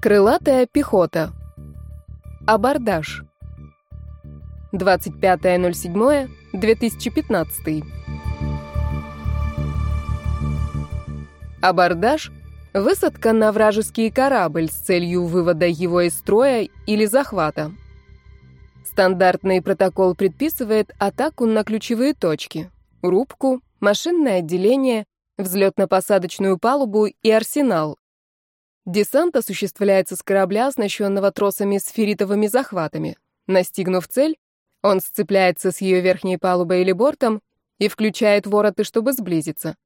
Крылатая пехота. Абордаж. 25.07.2015. Абордаж — высадка на вражеский корабль с целью вывода его из строя или захвата. Стандартный протокол предписывает атаку на ключевые точки — рубку, машинное отделение, взлетно-посадочную палубу и арсенал, Десант осуществляется с корабля, оснащенного тросами с ферритовыми захватами. Настигнув цель, он сцепляется с ее верхней палубой или бортом и включает вороты, чтобы сблизиться.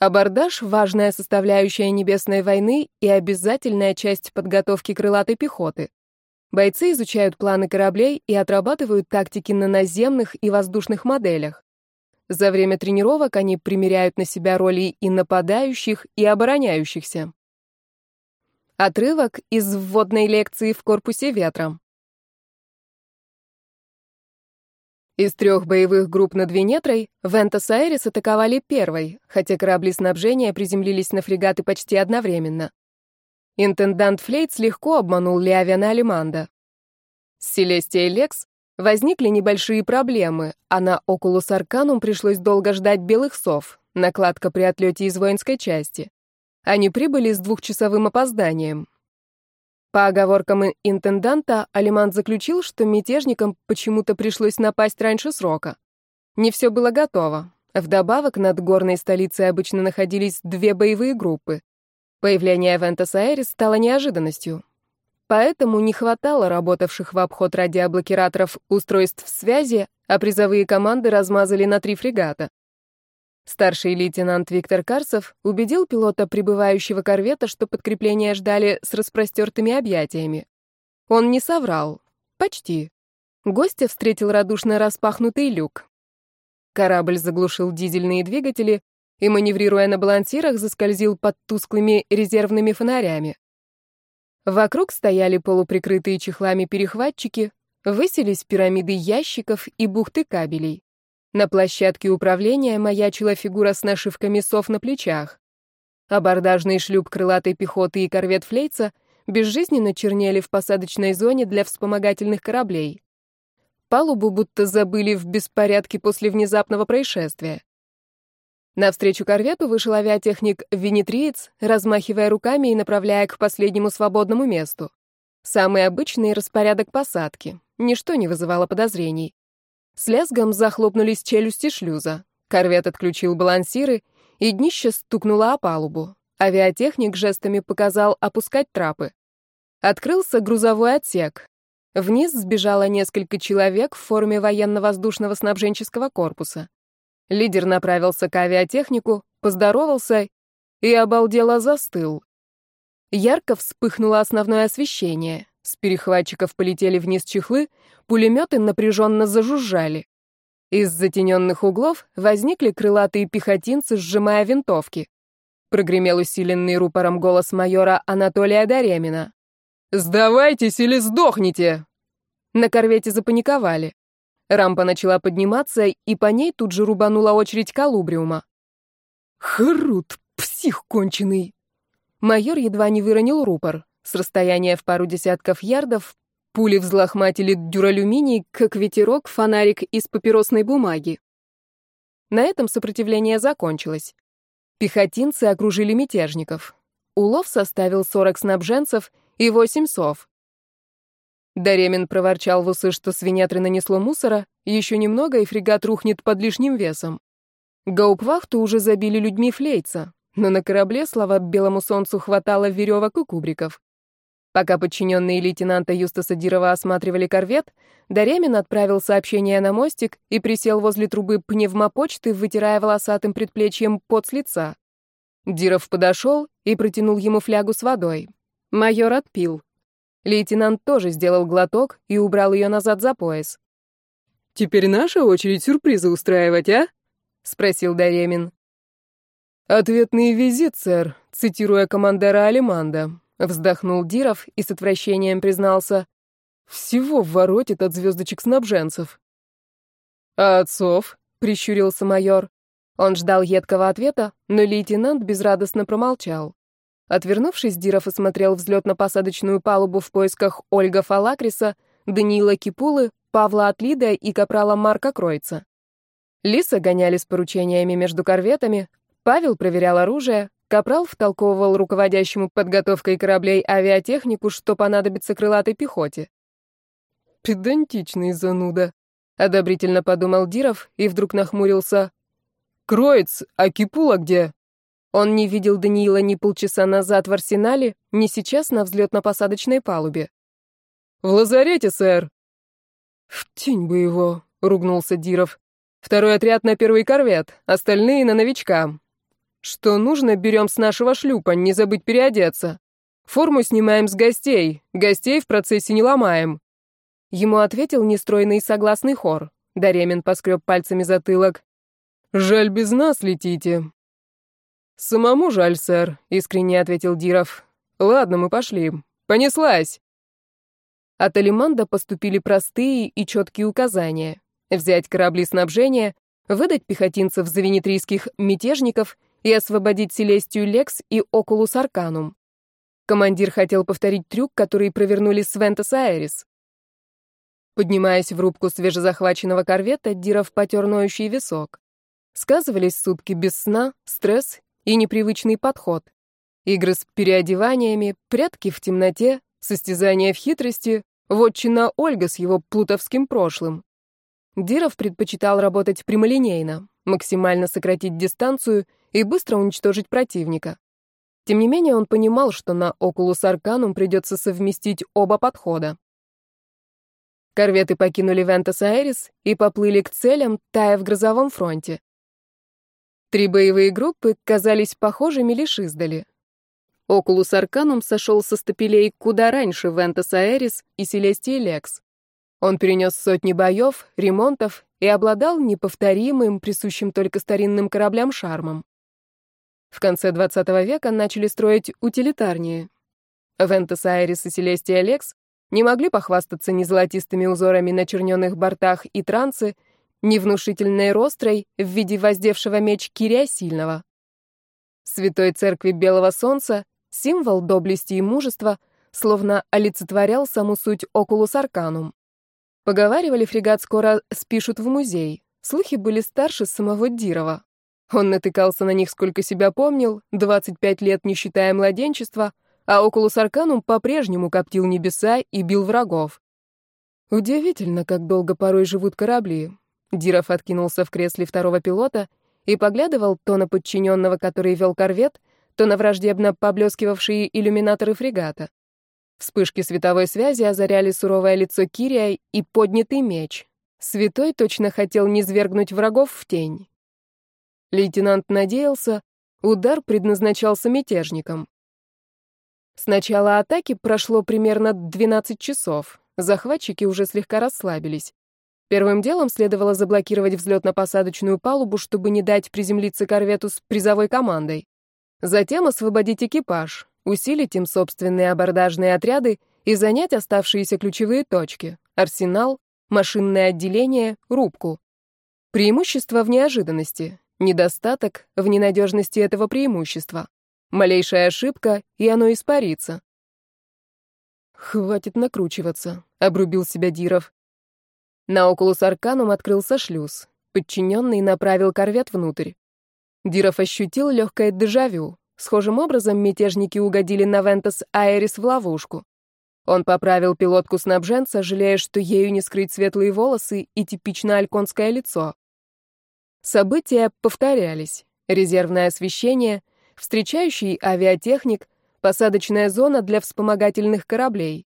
Абордаж — важная составляющая небесной войны и обязательная часть подготовки крылатой пехоты. Бойцы изучают планы кораблей и отрабатывают тактики на наземных и воздушных моделях. За время тренировок они примеряют на себя роли и нападающих, и обороняющихся. Отрывок из вводной лекции в корпусе ветра. Из трех боевых групп над Венетрой Вентас-Айрес атаковали первой, хотя корабли снабжения приземлились на фрегаты почти одновременно. Интендант Флейтс легко обманул Леавиана Алиманда. С Селестией Лекс возникли небольшие проблемы, а на Окулус Арканум пришлось долго ждать белых сов, накладка при отлете из воинской части. Они прибыли с двухчасовым опозданием. По оговоркам интенданта, Алиман заключил, что мятежникам почему-то пришлось напасть раньше срока. Не все было готово. Вдобавок, над горной столицей обычно находились две боевые группы. Появление Вентас Аэрис стало неожиданностью. Поэтому не хватало работавших в обход радиоблокираторов устройств связи, а призовые команды размазали на три фрегата. Старший лейтенант Виктор Карсов убедил пилота прибывающего корвета, что подкрепление ждали с распростертыми объятиями. Он не соврал. Почти. Гостя встретил радушно распахнутый люк. Корабль заглушил дизельные двигатели и, маневрируя на балансирах, заскользил под тусклыми резервными фонарями. Вокруг стояли полуприкрытые чехлами перехватчики, высились пирамиды ящиков и бухты кабелей. На площадке управления маячила фигура с нашивками сов на плечах. Абордажный шлюп крылатой пехоты и корвет Флейца безжизненно чернели в посадочной зоне для вспомогательных кораблей. Палубу будто забыли в беспорядке после внезапного происшествия. Навстречу корвету вышел авиатехник Венетриец, размахивая руками и направляя к последнему свободному месту. Самый обычный распорядок посадки. Ничто не вызывало подозрений. С лязгом захлопнулись челюсти шлюза. Корвет отключил балансиры, и днище стукнуло о палубу. Авиатехник жестами показал опускать трапы. Открылся грузовой отсек. Вниз сбежало несколько человек в форме военно-воздушного снабженческого корпуса. Лидер направился к авиатехнику, поздоровался и обалдело застыл. Ярко вспыхнуло основное освещение. С перехватчиков полетели вниз чехлы, пулеметы напряженно зажужжали. Из затененных углов возникли крылатые пехотинцы, сжимая винтовки. Прогремел усиленный рупором голос майора Анатолия Даремина. «Сдавайтесь или сдохните!» На корвете запаниковали. Рампа начала подниматься, и по ней тут же рубанула очередь колубриума. «Хрут, псих конченый!» Майор едва не выронил рупор. С расстояния в пару десятков ярдов пули взлохматили дюралюминий, как ветерок, фонарик из папиросной бумаги. На этом сопротивление закончилось. Пехотинцы окружили мятежников. Улов составил 40 снабженцев и 8 сов. Даремин проворчал в усы, что свинятры нанесло мусора, еще немного, и фрегат рухнет под лишним весом. Гаупвахту уже забили людьми флейца, но на корабле, слава белому солнцу, хватало веревок и кубриков. Пока подчиненные лейтенанта Юстаса Дирова осматривали корвет, Даремин отправил сообщение на мостик и присел возле трубы пневмопочты, вытирая волосатым предплечьем пот с лица. Диров подошел и протянул ему флягу с водой. Майор отпил. Лейтенант тоже сделал глоток и убрал ее назад за пояс. «Теперь наша очередь сюрпризы устраивать, а?» — спросил Даремин. «Ответный визит, сэр», цитируя командира Алиманда. Вздохнул Диров и с отвращением признался. Всего воротит от звездочек снабженцев. А отцов? Прищурился майор. Он ждал едкого ответа, но лейтенант безрадостно промолчал. Отвернувшись, Диров осмотрел взлетно-посадочную палубу в поисках Ольга Фалакриса, Даниила Кипулы, Павла Атлида и капрала Марка Кройца. Лиса гоняли с поручениями между корветами, Павел проверял оружие, Капрал втолковывал руководящему подготовкой кораблей авиатехнику, что понадобится крылатой пехоте. «Педантичный зануда», — одобрительно подумал Диров и вдруг нахмурился. «Кроец, а Кипула где?» Он не видел Даниила ни полчаса назад в арсенале, ни сейчас на взлетно-посадочной палубе. «В лазарете, сэр!» «В тень бы его!» — ругнулся Диров. «Второй отряд на первый корвет, остальные на новичка. Что нужно, берем с нашего шлюпа, не забыть переодеться. Форму снимаем с гостей, гостей в процессе не ломаем». Ему ответил нестройный согласный хор. Даремин поскреб пальцами затылок. «Жаль, без нас летите». «Самому жаль, сэр», — искренне ответил Диров. «Ладно, мы пошли. Понеслась». От Алиманда поступили простые и четкие указания. Взять корабли снабжения, выдать пехотинцев за венетрийских мятежников и освободить Селестию Лекс и Окулус Арканум. Командир хотел повторить трюк, который провернули с Вентас Аэрис. Поднимаясь в рубку свежезахваченного корвета, Диров потер ноющий висок. Сказывались сутки без сна, стресс и непривычный подход. Игры с переодеваниями, прятки в темноте, состязания в хитрости, Вотчина Ольга с его плутовским прошлым. Диров предпочитал работать прямолинейно, максимально сократить дистанцию и быстро уничтожить противника. Тем не менее, он понимал, что на Окулус Арканум придется совместить оба подхода. Корветы покинули Вентас Аэрис и поплыли к целям, тая в грозовом фронте. Три боевые группы казались похожими лишь издали. Окулус Арканум сошел со стапелей куда раньше Вентас Аэрис и Селестии Лекс. Он перенес сотни боев, ремонтов и обладал неповторимым, присущим только старинным кораблям шармом. В конце 20 века начали строить утилитарнее. Вентас Айрис и Селестия Лекс не могли похвастаться ни золотистыми узорами на черненных бортах и трансы, ни внушительной рострой в виде воздевшего меч Кирия Сильного. Святой Церкви Белого Солнца Символ доблести и мужества словно олицетворял саму суть Окулус Арканум. Поговаривали, фрегат скоро спишут в музей. Слухи были старше самого Дирова. Он натыкался на них, сколько себя помнил, 25 лет не считая младенчества, а Окулус Арканум по-прежнему коптил небеса и бил врагов. Удивительно, как долго порой живут корабли. Диров откинулся в кресле второго пилота и поглядывал то на подчиненного, который вел корвет, то на враждебно поблескивавшие иллюминаторы фрегата. Вспышки световой связи озаряли суровое лицо Кирия и поднятый меч. Святой точно хотел низвергнуть врагов в тень. Лейтенант надеялся, удар предназначался мятежникам. С начала атаки прошло примерно 12 часов. Захватчики уже слегка расслабились. Первым делом следовало заблокировать взлетно-посадочную палубу, чтобы не дать приземлиться корвету с призовой командой. Затем освободить экипаж, усилить им собственные абордажные отряды и занять оставшиеся ключевые точки — арсенал, машинное отделение, рубку. Преимущество в неожиданности, недостаток в ненадежности этого преимущества. Малейшая ошибка, и оно испарится. «Хватит накручиваться», — обрубил себя Диров. На Окулус Арканум открылся шлюз. Подчиненный направил корвет внутрь. Диров ощутил легкое дежавю. Схожим образом мятежники угодили на Вентас Айрис в ловушку. Он поправил пилотку снабженца, жалея, что ею не скрыть светлые волосы и типично альконское лицо. События повторялись. Резервное освещение, встречающий авиатехник, посадочная зона для вспомогательных кораблей.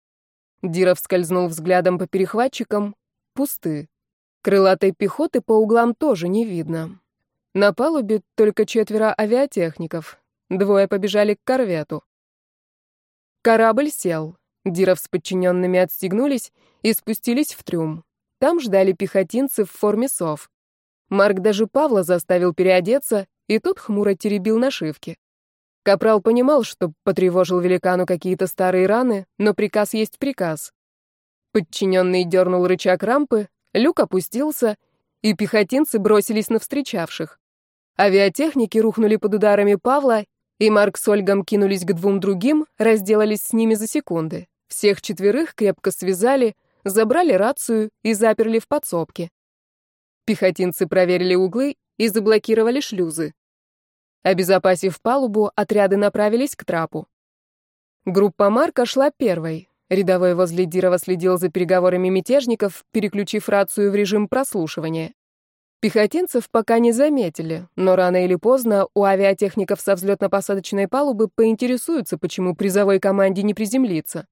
Диров скользнул взглядом по перехватчикам. Пусты. Крылатой пехоты по углам тоже не видно. На палубе только четверо авиатехников. Двое побежали к корвету. Корабль сел. Диров с подчиненными отстегнулись и спустились в трюм. Там ждали пехотинцы в форме сов. Марк даже Павла заставил переодеться, и тут хмуро теребил нашивки. Капрал понимал, что потревожил великану какие-то старые раны, но приказ есть приказ. Подчиненный дернул рычаг рампы, люк опустился, и пехотинцы бросились на встречавших. Авиатехники рухнули под ударами Павла, и Марк с Ольгом кинулись к двум другим, разделались с ними за секунды. Всех четверых крепко связали, забрали рацию и заперли в подсобке. Пехотинцы проверили углы и заблокировали шлюзы. Обезопасив палубу, отряды направились к трапу. Группа Марка шла первой. Рядовой возле Дирова следил за переговорами мятежников, переключив рацию в режим прослушивания. Пехотинцев пока не заметили, но рано или поздно у авиатехников со взлетно-посадочной палубы поинтересуются, почему призовой команде не приземлиться.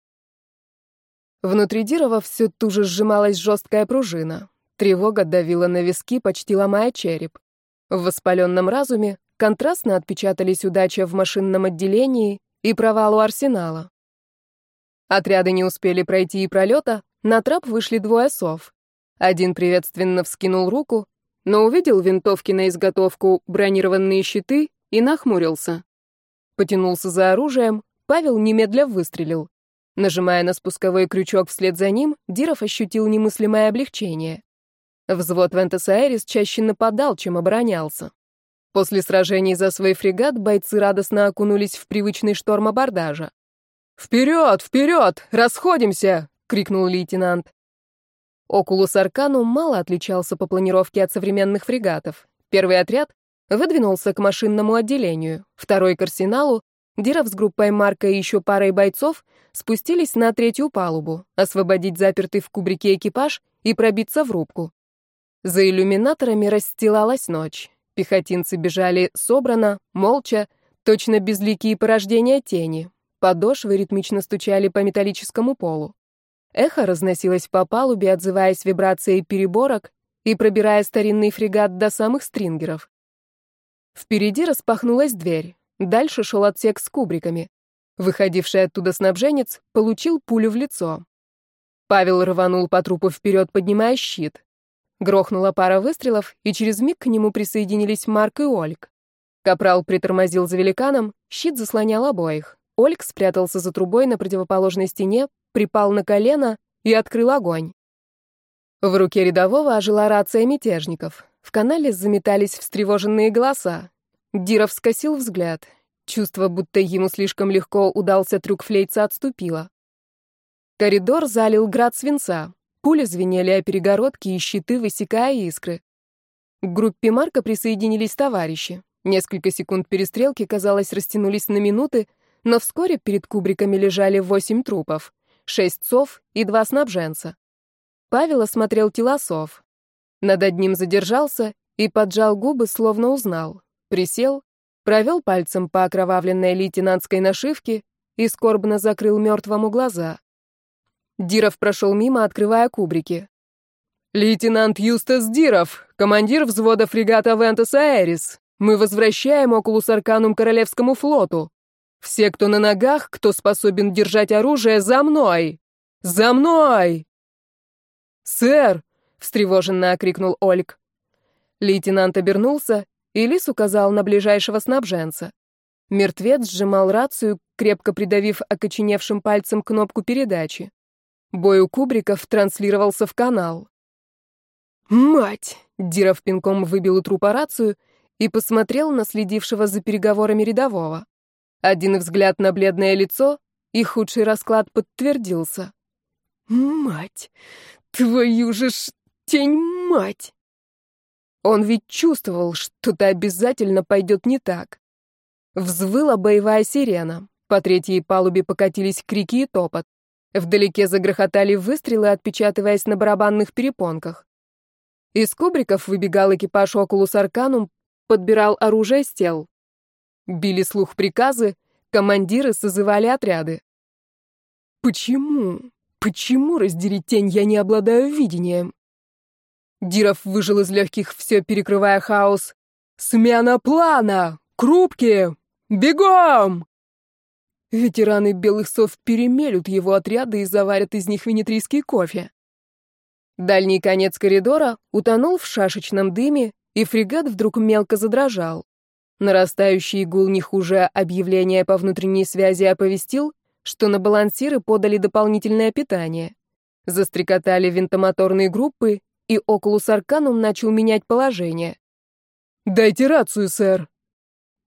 Внутри Дирова все туже сжималась жесткая пружина. Тревога давила на виски, почти ломая череп. В воспаленном разуме контрастно отпечатались удача в машинном отделении и провал у арсенала. Отряды не успели пройти и пролета, на трап вышли двое сов. Один приветственно вскинул руку, но увидел винтовки на изготовку, бронированные щиты и нахмурился. Потянулся за оружием, Павел немедля выстрелил. Нажимая на спусковой крючок вслед за ним, Диров ощутил немыслимое облегчение. Взвод Вентес-Айрис чаще нападал, чем оборонялся. После сражений за свой фрегат бойцы радостно окунулись в привычный шторм абордажа. «Вперед, вперед! Расходимся!» — крикнул лейтенант. Окулус Аркану мало отличался по планировке от современных фрегатов. Первый отряд выдвинулся к машинному отделению, второй к арсеналу, Диров с группой Марка и еще парой бойцов спустились на третью палубу, освободить запертый в кубрике экипаж и пробиться в рубку. За иллюминаторами расстилалась ночь. Пехотинцы бежали собрано, молча, точно безликие порождения тени. Подошвы ритмично стучали по металлическому полу. Эхо разносилось по палубе, отзываясь вибрацией переборок и пробирая старинный фрегат до самых стрингеров. Впереди распахнулась дверь. Дальше шел отсек с кубриками. Выходивший оттуда снабженец получил пулю в лицо. Павел рванул по трупу вперед, поднимая щит. Грохнула пара выстрелов, и через миг к нему присоединились Марк и Ольг. Капрал притормозил за великаном, щит заслонял обоих. Ольг спрятался за трубой на противоположной стене, припал на колено и открыл огонь. В руке рядового ожила рация мятежников. В канале заметались встревоженные голоса. Диров скосил взгляд. Чувство, будто ему слишком легко удался трюк флейца, отступило. Коридор залил град свинца. Пули звенели о перегородки и щиты, высекая искры. К группе Марка присоединились товарищи. Несколько секунд перестрелки, казалось, растянулись на минуты, но вскоре перед кубриками лежали восемь трупов шесть сов и два снабженца. Павел осмотрел тела сов. Над одним задержался и поджал губы, словно узнал. Присел, провел пальцем по окровавленной лейтенантской нашивке и скорбно закрыл мертвому глаза. Диров прошел мимо, открывая кубрики. «Лейтенант Юстас Диров, командир взвода фрегата Вентас Аэрис. Мы возвращаем Окулус Арканум Королевскому флоту. Все, кто на ногах, кто способен держать оружие, за мной! За мной!» «Сэр!» — встревоженно окрикнул Ольг. Лейтенант обернулся, и Лис указал на ближайшего снабженца. Мертвец сжимал рацию, крепко придавив окоченевшим пальцем кнопку передачи. Бой у кубриков транслировался в канал. «Мать!» — Диров пинком выбил у трупа рацию и посмотрел на следившего за переговорами рядового. Один взгляд на бледное лицо, и худший расклад подтвердился. «Мать! Твою же ж тень мать!» Он ведь чувствовал, что-то обязательно пойдет не так. Взвыла боевая сирена. По третьей палубе покатились крики и топот. Вдалеке загрохотали выстрелы, отпечатываясь на барабанных перепонках. Из кубриков выбегал экипаж Окулус Арканум, подбирал оружие с тел. Били слух приказы, командиры созывали отряды. Почему? Почему разделить тень я не обладаю видением? Диров выжил из легких, все перекрывая хаос. «Смена плана! Крупки! Бегом!» Ветераны белых сов перемелют его отряды и заварят из них венетрийский кофе. Дальний конец коридора утонул в шашечном дыме, и фрегат вдруг мелко задрожал. Нарастающий гул не хуже объявления по внутренней связи оповестил, что на балансиры подали дополнительное питание. Застрекотали винтомоторные группы, и Окулус Арканум начал менять положение. «Дайте рацию, сэр!»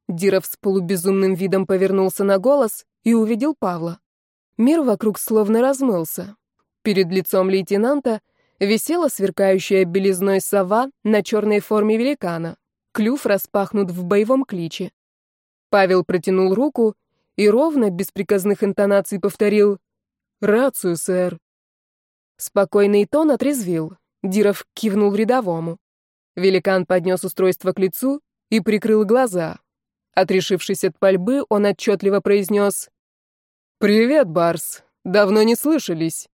Диров с полубезумным видом повернулся на голос и увидел Павла. Мир вокруг словно размылся. Перед лицом лейтенанта висела сверкающая белизной сова на черной форме великана. Клюв распахнут в боевом кличе. Павел протянул руку и ровно, без приказных интонаций, повторил «Рацию, сэр». Спокойный тон отрезвил. Диров кивнул рядовому. Великан поднес устройство к лицу и прикрыл глаза. Отрешившись от пальбы, он отчетливо произнес «Привет, Барс. Давно не слышались».